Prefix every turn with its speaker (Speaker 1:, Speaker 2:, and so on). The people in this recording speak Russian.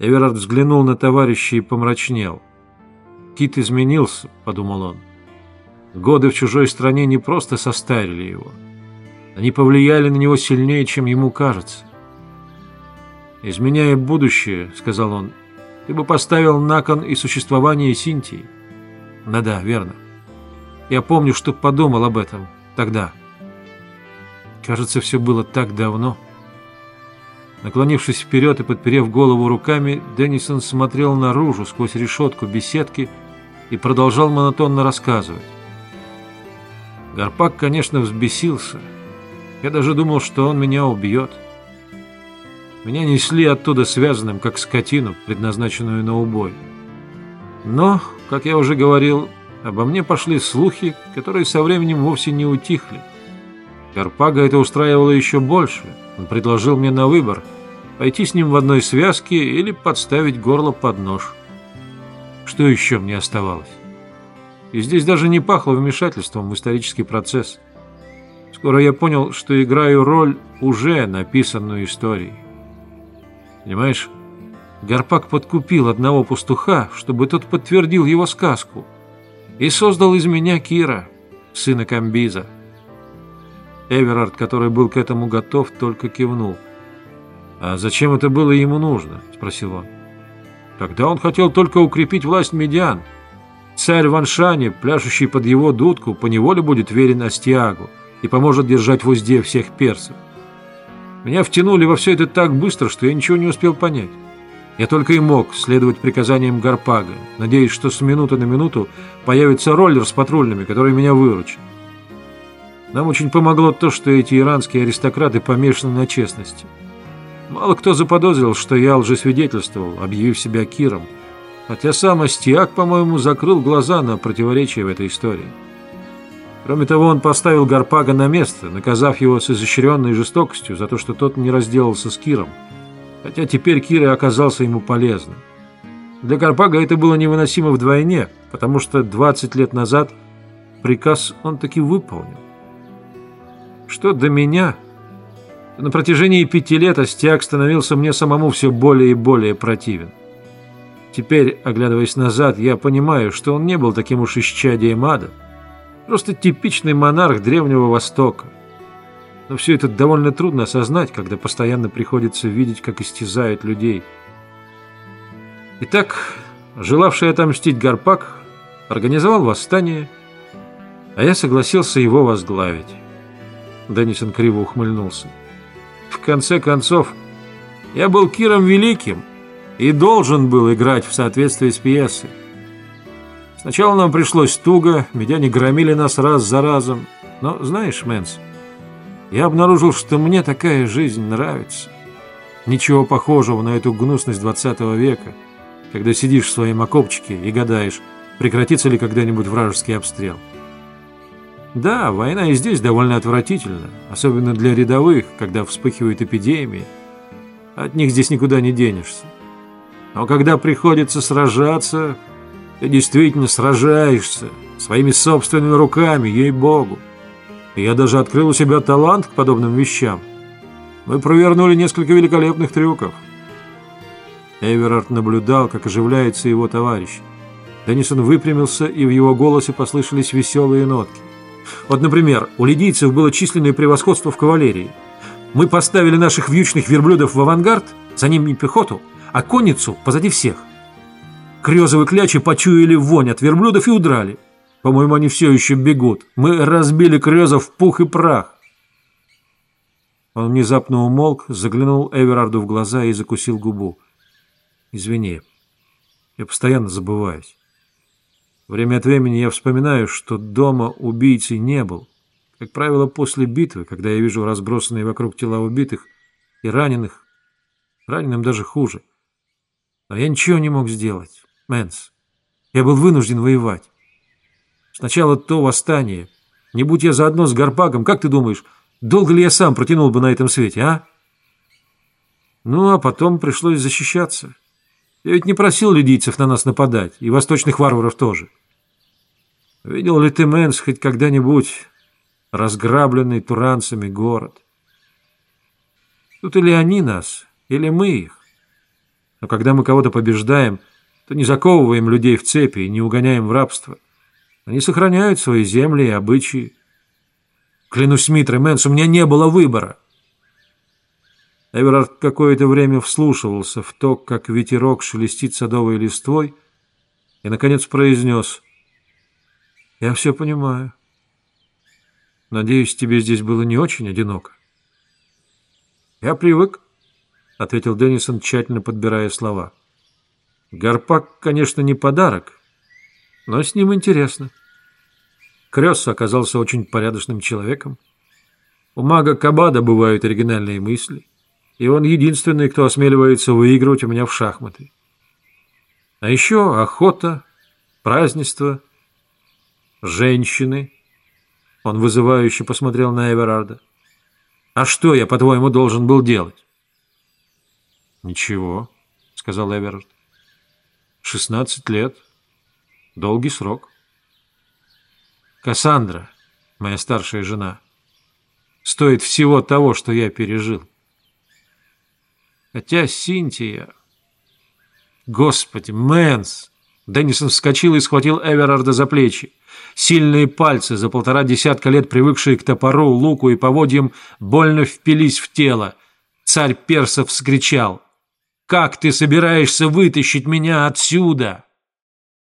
Speaker 1: Эверард взглянул на товарища и помрачнел. «Кит изменился», — подумал он. «Годы в чужой стране не просто состарили его. Они повлияли на него сильнее, чем ему кажется». «Изменяя будущее», — сказал он, — «ты бы поставил на кон и существование Синтии». «Да-да, верно. Я помню, что подумал об этом тогда». Кажется, все было так давно. Наклонившись вперед и подперев голову руками, Деннисон смотрел наружу сквозь решетку беседки и продолжал монотонно рассказывать. Гарпак, конечно, взбесился. Я даже думал, что он меня убьет. Меня несли оттуда связанным, как скотину, предназначенную на убой. Но, как я уже говорил, обо мне пошли слухи, которые со временем вовсе не утихли. Гарпага это устраивало еще больше — он предложил мне на выбор пойти с ним в одной связке или подставить горло под нож. Что еще мне оставалось? И здесь даже не пахло вмешательством в исторический процесс. Скоро я понял, что играю роль уже написанную историей. Понимаешь, Гарпак подкупил одного пастуха, чтобы тот подтвердил его сказку, и создал из меня Кира, сына Камбиза. Эверард, который был к этому готов, только кивнул. «А зачем это было ему нужно?» – спросил он. «Тогда он хотел только укрепить власть медиан. Царь Ваншани, пляшущий под его дудку, поневоле будет верен Астиагу и поможет держать в узде всех персов. Меня втянули во все это так быстро, что я ничего не успел понять. Я только и мог следовать приказаниям Гарпага, надеясь, что с минуты на минуту появится роллер с патрульными, который меня выручит. Нам очень помогло то, что эти иранские аристократы помешаны на честности. Мало кто заподозрил, что я лжесвидетельствовал, объявив себя Киром, хотя сам Астиак, по-моему, закрыл глаза на противоречия в этой истории. Кроме того, он поставил Гарпага на место, наказав его с изощренной жестокостью за то, что тот не разделался с Киром, хотя теперь Кир и оказался ему полезным. Для Гарпага это было невыносимо вдвойне, потому что 20 лет назад приказ он таки выполнил. Что до меня, на протяжении пяти лет Остяк становился мне самому все более и более противен. Теперь, оглядываясь назад, я понимаю, что он не был таким уж исчадием ада. Просто типичный монарх Древнего Востока. Но все это довольно трудно осознать, когда постоянно приходится видеть, как истязают людей. Итак, желавший отомстить Гарпак организовал восстание, а я согласился его возглавить. Деннисон криво ухмыльнулся. В конце концов, я был Киром Великим и должен был играть в соответствии с пьесой. Сначала нам пришлось туго, медяне громили нас раз за разом. Но, знаешь, Мэнс, я обнаружил, что мне такая жизнь нравится. Ничего похожего на эту гнусность 20 века, когда сидишь в своем окопчике и гадаешь, прекратится ли когда-нибудь вражеский обстрел. Да, война и здесь довольно отвратительна, особенно для рядовых, когда вспыхивают эпидемии. От них здесь никуда не денешься. Но когда приходится сражаться, ты действительно сражаешься своими собственными руками, ей-богу. Я даже открыл у себя талант к подобным вещам. Мы провернули несколько великолепных трюков. Эверард наблюдал, как оживляется его товарищ. Деннисон выпрямился, и в его голосе послышались веселые нотки. Вот, например, у лидийцев было численное превосходство в кавалерии. Мы поставили наших вьючных верблюдов в авангард, за ними пехоту, а конницу позади всех. Крёзовы клячи почуяли вонь от верблюдов и удрали. По-моему, они все еще бегут. Мы разбили крёзов в пух и прах. Он внезапно умолк, заглянул Эверарду в глаза и закусил губу. «Извини, я постоянно забываюсь. Время от времени я вспоминаю, что дома убийцей не был. Как правило, после битвы, когда я вижу разбросанные вокруг тела убитых и раненых. Раненым даже хуже. Но я ничего не мог сделать. Мэнс, я был вынужден воевать. Сначала то восстание. Не будь я заодно с Гарпагом, как ты думаешь, долго ли я сам протянул бы на этом свете, а? Ну, а потом пришлось защищаться. Я ведь не просил лидийцев на нас нападать, и восточных варваров тоже. Видел ли ты, Мэнс, хоть когда-нибудь разграбленный туранцами город? Тут или они нас, или мы их. Но когда мы кого-то побеждаем, то не заковываем людей в цепи и не угоняем в рабство. Они сохраняют свои земли и обычаи. Клянусь Митрой, Мэнс, у меня не было выбора. Эверард какое-то время вслушивался в то, как ветерок шелестит садовой листвой, и, наконец, произнес «Я все понимаю. Надеюсь, тебе здесь было не очень одиноко». «Я привык», — ответил Деннисон, тщательно подбирая слова. «Гарпак, конечно, не подарок, но с ним интересно». Крёс оказался очень порядочным человеком. У мага Кабада бывают оригинальные мысли и он единственный, кто осмеливается выигрывать у меня в шахматы. А еще охота, празднество, женщины. Он вызывающе посмотрел на Эверарда. А что я, по-твоему, должен был делать? Ничего, сказал Эверард. Шестнадцать лет. Долгий срок. Кассандра, моя старшая жена, стоит всего того, что я пережил. Хотя Синтия... Господи, Мэнс! Деннисон вскочил и схватил Эверарда за плечи. Сильные пальцы, за полтора десятка лет привыкшие к топору, луку и поводьям, больно впились в тело. Царь персов вскричал. «Как ты собираешься вытащить меня отсюда?»